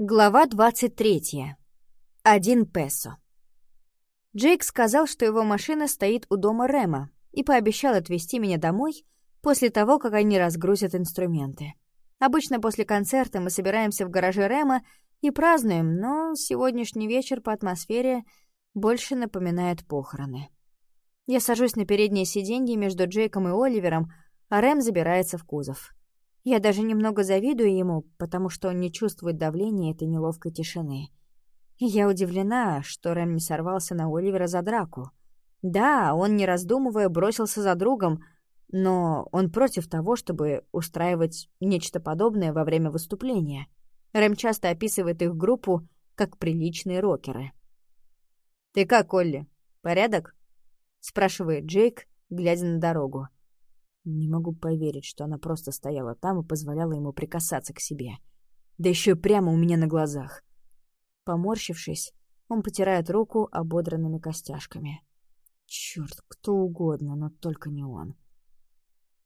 Глава 23. Один песо. Джейк сказал, что его машина стоит у дома Рема и пообещал отвезти меня домой после того, как они разгрузят инструменты. Обычно после концерта мы собираемся в гараже Рема и празднуем, но сегодняшний вечер по атмосфере больше напоминает похороны. Я сажусь на переднее сиденье между Джейком и Оливером, а Рэм забирается в кузов. Я даже немного завидую ему, потому что он не чувствует давления этой неловкой тишины. Я удивлена, что Рэм не сорвался на Оливера за драку. Да, он, не раздумывая, бросился за другом, но он против того, чтобы устраивать нечто подобное во время выступления. Рэм часто описывает их группу как приличные рокеры. «Ты как, Олли? Порядок?» — спрашивает Джейк, глядя на дорогу. Не могу поверить, что она просто стояла там и позволяла ему прикасаться к себе. Да еще и прямо у меня на глазах. Поморщившись, он потирает руку ободранными костяшками. Черт, кто угодно, но только не он.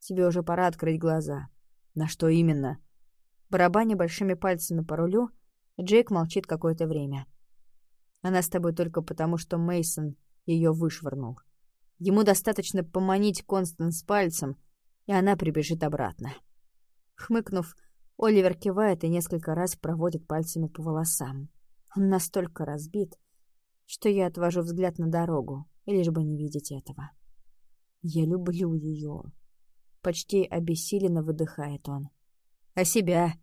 Тебе уже пора открыть глаза. На что именно? Барабаня большими пальцами по рулю, Джейк молчит какое-то время. Она с тобой только потому, что Мейсон ее вышвырнул. Ему достаточно поманить Констанс пальцем, и она прибежит обратно. Хмыкнув, Оливер кивает и несколько раз проводит пальцами по волосам. Он настолько разбит, что я отвожу взгляд на дорогу, лишь бы не видеть этого. Я люблю ее. Почти обессиленно выдыхает он. А себя?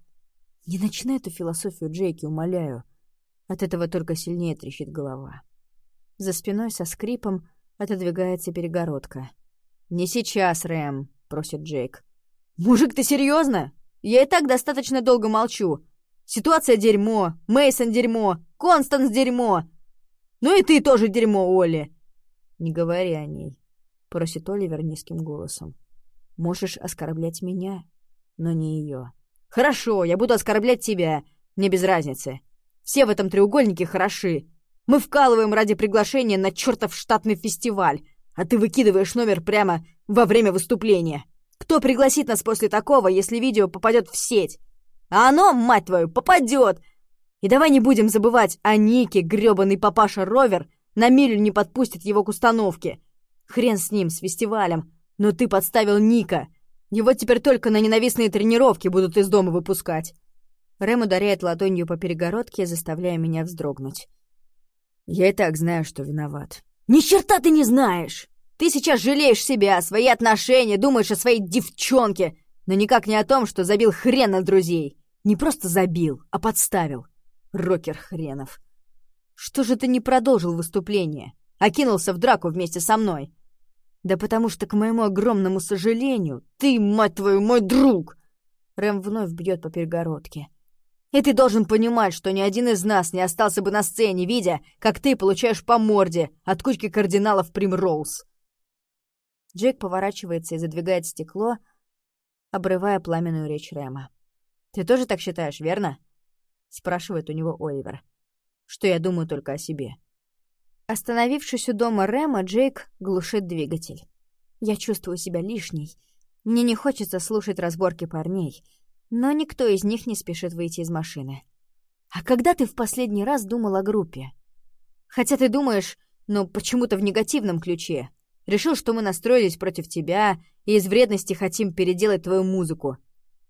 Не начинай эту философию, Джейки, умоляю. От этого только сильнее трещит голова. За спиной со скрипом отодвигается перегородка. «Не сейчас, Рэм!» Просит Джейк. «Мужик, ты серьезно? Я и так достаточно долго молчу. Ситуация дерьмо, Мейсон дерьмо, Констанс дерьмо. Ну и ты тоже дерьмо, Олли!» «Не говори о ней», — просит Оливер низким голосом. «Можешь оскорблять меня, но не ее». «Хорошо, я буду оскорблять тебя. Мне без разницы. Все в этом треугольнике хороши. Мы вкалываем ради приглашения на чертов штатный фестиваль а ты выкидываешь номер прямо во время выступления. Кто пригласит нас после такого, если видео попадет в сеть? А оно, мать твою, попадет! И давай не будем забывать о Нике, грёбаный папаша Ровер, на милю не подпустит его к установке. Хрен с ним, с фестивалем, но ты подставил Ника. Его теперь только на ненавистные тренировки будут из дома выпускать. Рэм ударяет ладонью по перегородке, заставляя меня вздрогнуть. Я и так знаю, что виноват. «Ни черта ты не знаешь! Ты сейчас жалеешь себя, свои отношения, думаешь о своей девчонке, но никак не о том, что забил хрен на друзей. Не просто забил, а подставил. Рокер хренов. Что же ты не продолжил выступление, а кинулся в драку вместе со мной? Да потому что, к моему огромному сожалению, ты, мать твою, мой друг!» Рэм вновь бьет по перегородке. И ты должен понимать, что ни один из нас не остался бы на сцене, видя, как ты получаешь по морде от кучки кардиналов Примроуз. Джек поворачивается и задвигает стекло, обрывая пламенную речь Рэма. «Ты тоже так считаешь, верно?» — спрашивает у него Оливер. «Что я думаю только о себе». Остановившись у дома Рэма, Джейк глушит двигатель. Я чувствую себя лишней. Мне не хочется слушать разборки парней — но никто из них не спешит выйти из машины. «А когда ты в последний раз думал о группе?» «Хотя ты думаешь, но почему-то в негативном ключе. Решил, что мы настроились против тебя и из вредности хотим переделать твою музыку.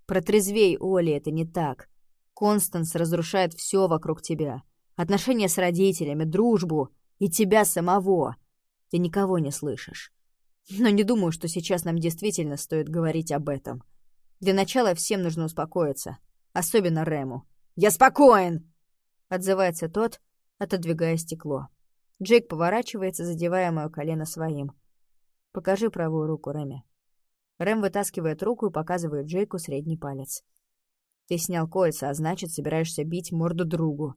Протрезвей, Оли, это не так. Констанс разрушает все вокруг тебя. Отношения с родителями, дружбу и тебя самого. Ты никого не слышишь. Но не думаю, что сейчас нам действительно стоит говорить об этом. Для начала всем нужно успокоиться. Особенно Рэму. «Я спокоен!» Отзывается тот, отодвигая стекло. Джейк поворачивается, задевая мое колено своим. «Покажи правую руку, Рэме». Рэм вытаскивает руку и показывает Джейку средний палец. «Ты снял кольца, а значит, собираешься бить морду другу».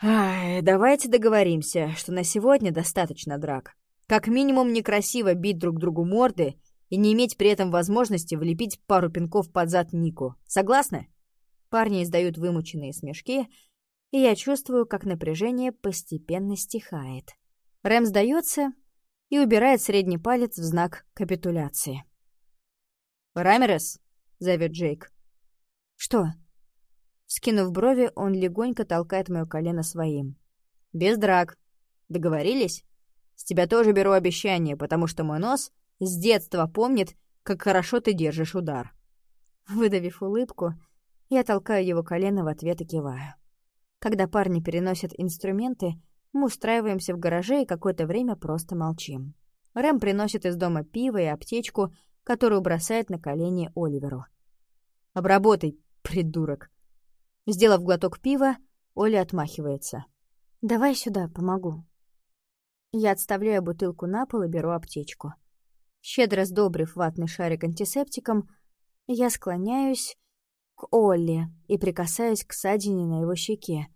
«Ай, давайте договоримся, что на сегодня достаточно драк. Как минимум некрасиво бить друг другу морды и не иметь при этом возможности влепить пару пинков под зад Нику. Согласны? Парни издают вымученные смешки, и я чувствую, как напряжение постепенно стихает. Рэм сдается и убирает средний палец в знак капитуляции. «Рамерес?» — зовет Джейк. «Что?» Скинув брови, он легонько толкает моё колено своим. «Без драк. Договорились? С тебя тоже беру обещание, потому что мой нос с детства помнит, как хорошо ты держишь удар». Выдавив улыбку, я толкаю его колено в ответ и киваю. Когда парни переносят инструменты, мы устраиваемся в гараже и какое-то время просто молчим. Рэм приносит из дома пиво и аптечку, которую бросает на колени Оливеру. «Обработай, придурок!» Сделав глоток пива, Оля отмахивается. «Давай сюда, помогу». Я отставляю бутылку на пол и беру аптечку. Щедро сдобрив ватный шарик антисептиком, я склоняюсь к Олли и прикасаюсь к ссадине на его щеке,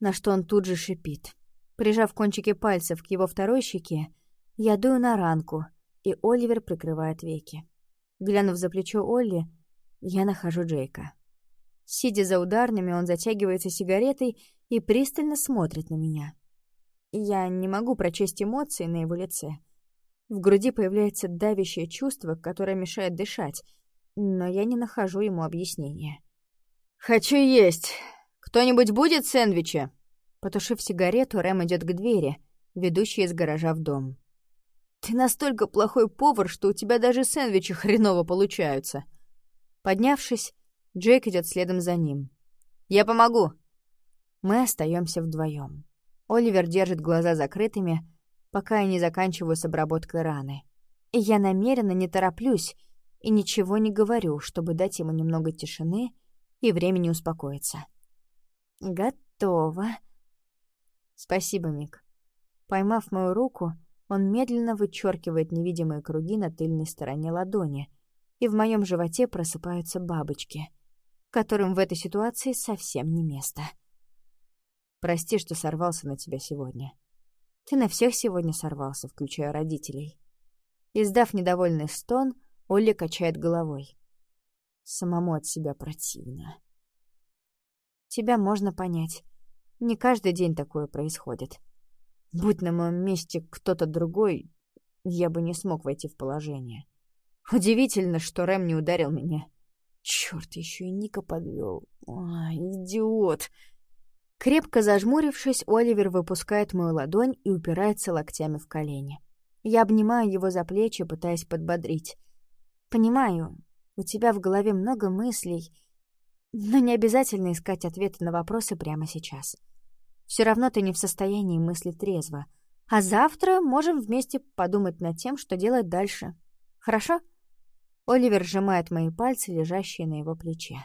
на что он тут же шипит. Прижав кончики пальцев к его второй щеке, я дую на ранку, и Оливер прикрывает веки. Глянув за плечо Олли, я нахожу Джейка. Сидя за ударными, он затягивается сигаретой и пристально смотрит на меня. Я не могу прочесть эмоции на его лице. В груди появляется давящее чувство, которое мешает дышать, но я не нахожу ему объяснения. «Хочу есть! Кто-нибудь будет сэндвича?» Потушив сигарету, Рэм идет к двери, ведущей из гаража в дом. «Ты настолько плохой повар, что у тебя даже сэндвичи хреново получаются!» Поднявшись, Джейк идет следом за ним. «Я помогу!» Мы остаемся вдвоем. Оливер держит глаза закрытыми, пока я не заканчиваю с обработкой раны. И я намеренно не тороплюсь, и ничего не говорю, чтобы дать ему немного тишины и времени успокоиться. «Готово». «Спасибо, Мик». Поймав мою руку, он медленно вычеркивает невидимые круги на тыльной стороне ладони, и в моем животе просыпаются бабочки, которым в этой ситуации совсем не место. «Прости, что сорвался на тебя сегодня. Ты на всех сегодня сорвался, включая родителей». Издав недовольный стон, Олли качает головой. Самому от себя противно. Тебя можно понять. Не каждый день такое происходит. Будь на моем месте кто-то другой, я бы не смог войти в положение. Удивительно, что Рэм не ударил меня. Черт, еще и Ника подвел. А, идиот. Крепко зажмурившись, Оливер выпускает мою ладонь и упирается локтями в колени. Я обнимаю его за плечи, пытаясь подбодрить. Понимаю, у тебя в голове много мыслей, но не обязательно искать ответы на вопросы прямо сейчас. Все равно ты не в состоянии мыслить трезво. А завтра можем вместе подумать над тем, что делать дальше. Хорошо? Оливер сжимает мои пальцы, лежащие на его плече.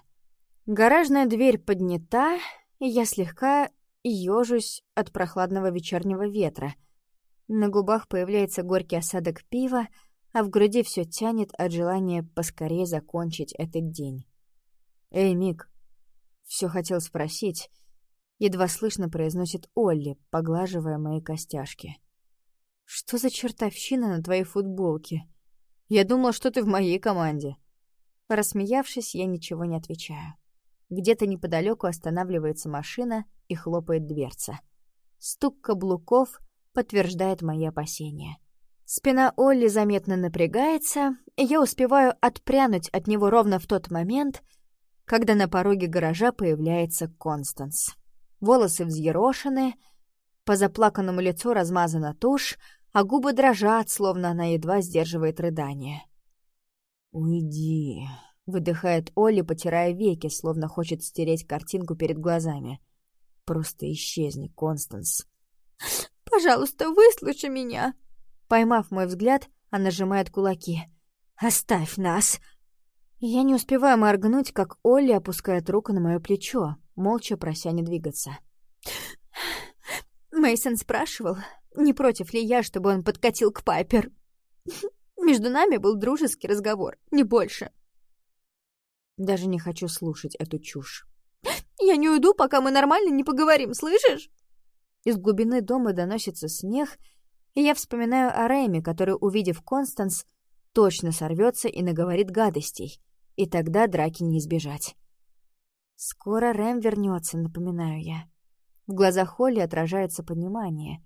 Гаражная дверь поднята, и я слегка ёжусь от прохладного вечернего ветра. На губах появляется горький осадок пива, а в груди все тянет от желания поскорее закончить этот день. «Эй, Мик, все хотел спросить», — едва слышно произносит Олли, поглаживая мои костяшки. «Что за чертовщина на твоей футболке? Я думал, что ты в моей команде». Рассмеявшись, я ничего не отвечаю. Где-то неподалеку останавливается машина и хлопает дверца. Стук каблуков подтверждает мои опасения. Спина Олли заметно напрягается, и я успеваю отпрянуть от него ровно в тот момент, когда на пороге гаража появляется Констанс. Волосы взъерошены, по заплаканному лицу размазана тушь, а губы дрожат, словно она едва сдерживает рыдание. «Уйди», — выдыхает Олли, потирая веки, словно хочет стереть картинку перед глазами. «Просто исчезни, Констанс». «Пожалуйста, выслушай меня», Поймав мой взгляд, она нажимает кулаки. «Оставь нас!» Я не успеваю моргнуть, как Олли опускает руку на мое плечо, молча прося не двигаться. Мейсон спрашивал, не против ли я, чтобы он подкатил к Пайпер. Между нами был дружеский разговор, не больше. Даже не хочу слушать эту чушь. «Я не уйду, пока мы нормально не поговорим, слышишь?» Из глубины дома доносится смех, и я вспоминаю о Рэме, который, увидев Констанс, точно сорвется и наговорит гадостей, и тогда драки не избежать. «Скоро Рэм вернется, напоминаю я. В глазах Холли отражается понимание.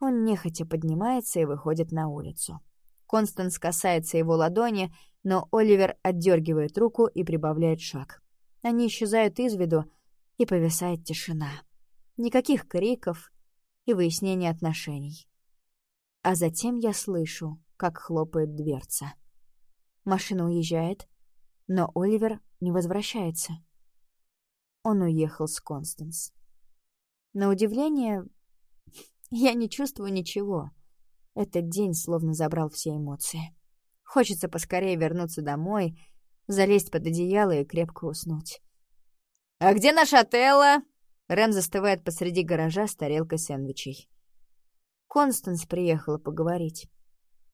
Он нехотя поднимается и выходит на улицу. Констанс касается его ладони, но Оливер отдергивает руку и прибавляет шаг. Они исчезают из виду, и повисает тишина. Никаких криков и выяснения отношений. А затем я слышу, как хлопает дверца. Машина уезжает, но Оливер не возвращается. Он уехал с Констанс. На удивление, я не чувствую ничего. Этот день словно забрал все эмоции. Хочется поскорее вернуться домой, залезть под одеяло и крепко уснуть. «А где наша Телла?» Рэм застывает посреди гаража с тарелкой сэндвичей. Констанс приехала поговорить.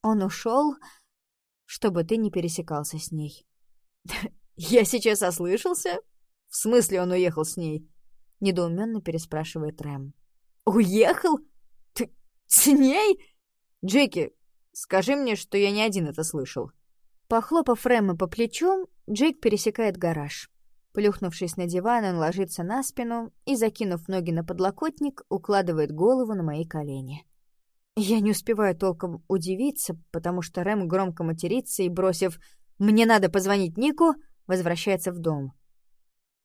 Он ушел, чтобы ты не пересекался с ней. «Я сейчас ослышался? В смысле он уехал с ней?» Недоуменно переспрашивает Рэм. «Уехал? Ты с ней? Джеки, скажи мне, что я не один это слышал». Похлопав Рэма по плечу, Джейк пересекает гараж. Плюхнувшись на диван, он ложится на спину и, закинув ноги на подлокотник, укладывает голову на мои колени. Я не успеваю толком удивиться, потому что Рэм громко матерится и, бросив «Мне надо позвонить Нику», возвращается в дом.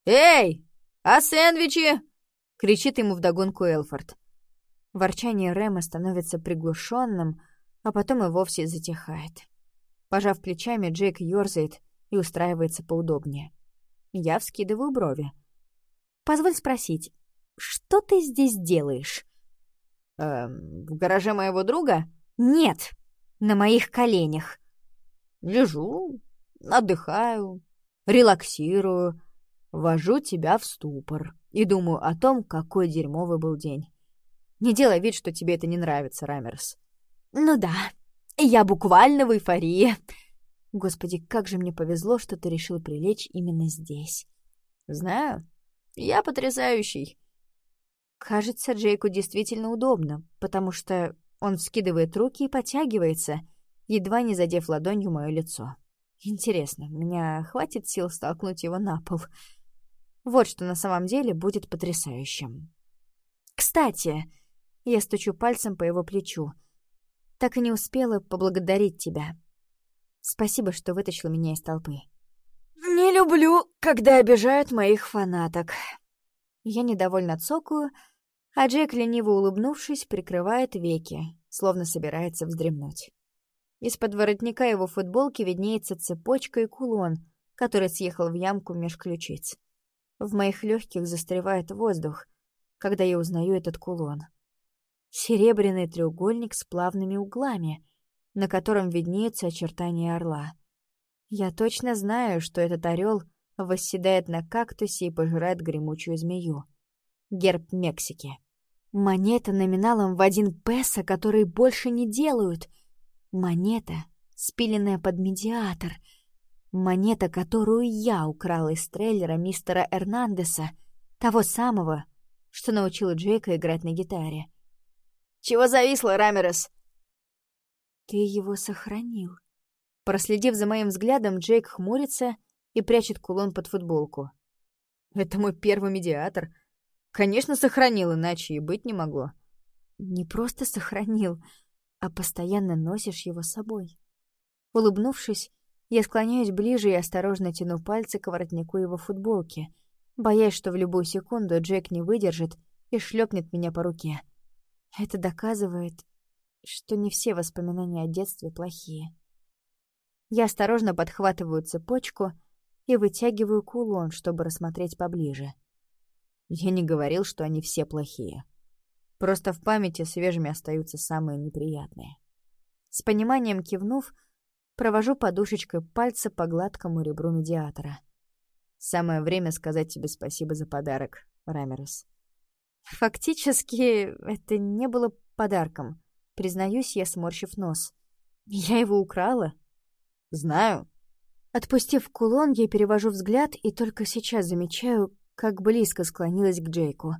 «Эй, а сэндвичи?» — кричит ему вдогонку Элфорд. Ворчание Рэма становится приглушенным, а потом и вовсе затихает. Пожав плечами, Джейк ёрзает и устраивается поудобнее. Я вскидываю брови. «Позволь спросить, что ты здесь делаешь?» «Эм, в гараже моего друга?» «Нет, на моих коленях». «Лежу, отдыхаю, релаксирую, вожу тебя в ступор и думаю о том, какой дерьмовый был день. Не делай вид, что тебе это не нравится, Рамерс». «Ну да, я буквально в эйфории», Господи, как же мне повезло, что ты решил прилечь именно здесь. Знаю. Я потрясающий. Кажется, Джейку действительно удобно, потому что он вскидывает руки и подтягивается, едва не задев ладонью мое лицо. Интересно, меня хватит сил столкнуть его на пол? Вот что на самом деле будет потрясающим. Кстати, я стучу пальцем по его плечу. Так и не успела поблагодарить тебя. Спасибо, что вытащил меня из толпы. Не люблю, когда обижают моих фанаток. Я недовольно цокаю, а Джек, лениво улыбнувшись, прикрывает веки, словно собирается вздремнуть. Из-под воротника его футболки виднеется цепочка и кулон, который съехал в ямку меж ключиц. В моих легких застревает воздух, когда я узнаю этот кулон. Серебряный треугольник с плавными углами, на котором виднеются очертания орла. Я точно знаю, что этот орел восседает на кактусе и пожирает гремучую змею. Герб Мексики. Монета номиналом в один песо, который больше не делают. Монета, спиленная под медиатор. Монета, которую я украл из трейлера мистера Эрнандеса, того самого, что научил Джейка играть на гитаре. «Чего зависло, Рамерес?» «Ты его сохранил». Проследив за моим взглядом, Джейк хмурится и прячет кулон под футболку. «Это мой первый медиатор. Конечно, сохранил, иначе и быть не могло». «Не просто сохранил, а постоянно носишь его с собой». Улыбнувшись, я склоняюсь ближе и осторожно тяну пальцы к воротнику его футболки, боясь, что в любую секунду Джек не выдержит и шлепнет меня по руке. Это доказывает, что не все воспоминания о детстве плохие. Я осторожно подхватываю цепочку и вытягиваю кулон, чтобы рассмотреть поближе. Я не говорил, что они все плохие. Просто в памяти свежими остаются самые неприятные. С пониманием кивнув, провожу подушечкой пальца по гладкому ребру медиатора. Самое время сказать тебе спасибо за подарок, Рамерес. Фактически, это не было подарком. Признаюсь я, сморщив нос. Я его украла? Знаю. Отпустив кулон, я перевожу взгляд и только сейчас замечаю, как близко склонилась к Джейку.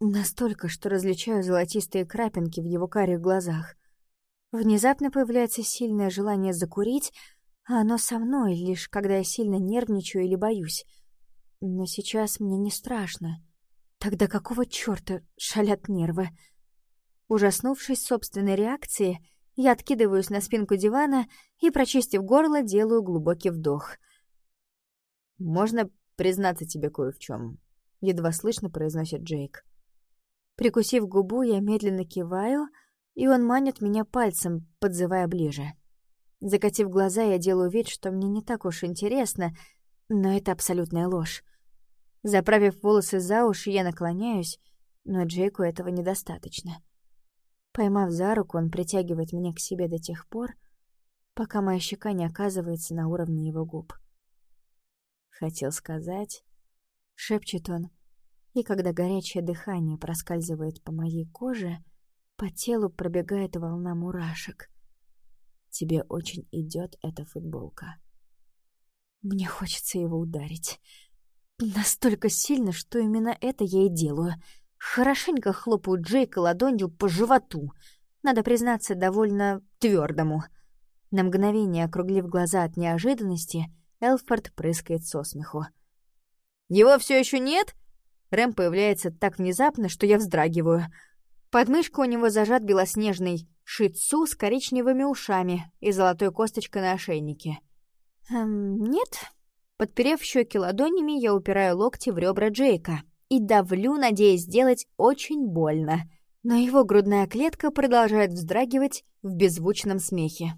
Настолько, что различаю золотистые крапинки в его карих глазах. Внезапно появляется сильное желание закурить, а оно со мной, лишь когда я сильно нервничаю или боюсь. Но сейчас мне не страшно. Тогда какого чёрта шалят нервы? Ужаснувшись собственной реакции, я откидываюсь на спинку дивана и, прочистив горло, делаю глубокий вдох. «Можно признаться тебе кое в чем. едва слышно произносит Джейк. Прикусив губу, я медленно киваю, и он манит меня пальцем, подзывая ближе. Закатив глаза, я делаю вид, что мне не так уж интересно, но это абсолютная ложь. Заправив волосы за уши, я наклоняюсь, но Джейку этого недостаточно. Поймав за руку, он притягивает меня к себе до тех пор, пока моя щека не оказывается на уровне его губ. Хотел сказать, шепчет он, и когда горячее дыхание проскальзывает по моей коже, по телу пробегает волна мурашек. Тебе очень идет эта футболка. Мне хочется его ударить. Настолько сильно, что именно это я и делаю. Хорошенько хлопаю Джейка ладонью по животу. Надо признаться, довольно твердому. На мгновение, округлив глаза от неожиданности, Элфорд прыскает со смеху. «Его все еще нет?» Рэм появляется так внезапно, что я вздрагиваю. Под мышку у него зажат белоснежный шицу с коричневыми ушами и золотой косточкой на ошейнике. «Эм, нет?» Подперев щеки ладонями, я упираю локти в ребра Джейка и давлю, надеясь сделать очень больно. Но его грудная клетка продолжает вздрагивать в беззвучном смехе.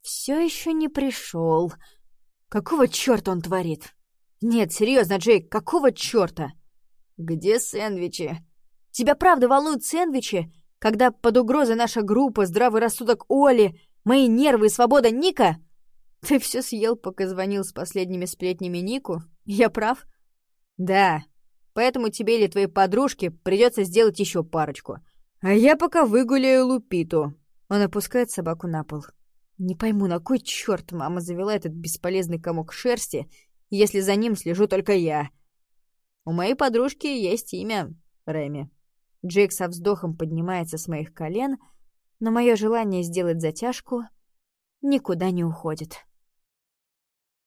Все еще не пришел. Какого черта он творит? Нет, серьезно, Джейк, какого черта? Где сэндвичи? Тебя правда волнуют сэндвичи, когда под угрозой наша группа, здравый рассудок Оли, мои нервы и свобода Ника? Ты все съел, пока звонил с последними сплетнями Нику? Я прав? Да. Поэтому тебе или твоей подружке придется сделать еще парочку. А я пока выгуляю Лупиту. Он опускает собаку на пол. Не пойму, на кой черт мама завела этот бесполезный комок шерсти, если за ним слежу только я. У моей подружки есть имя Реми. Джейк со вздохом поднимается с моих колен, но мое желание сделать затяжку никуда не уходит.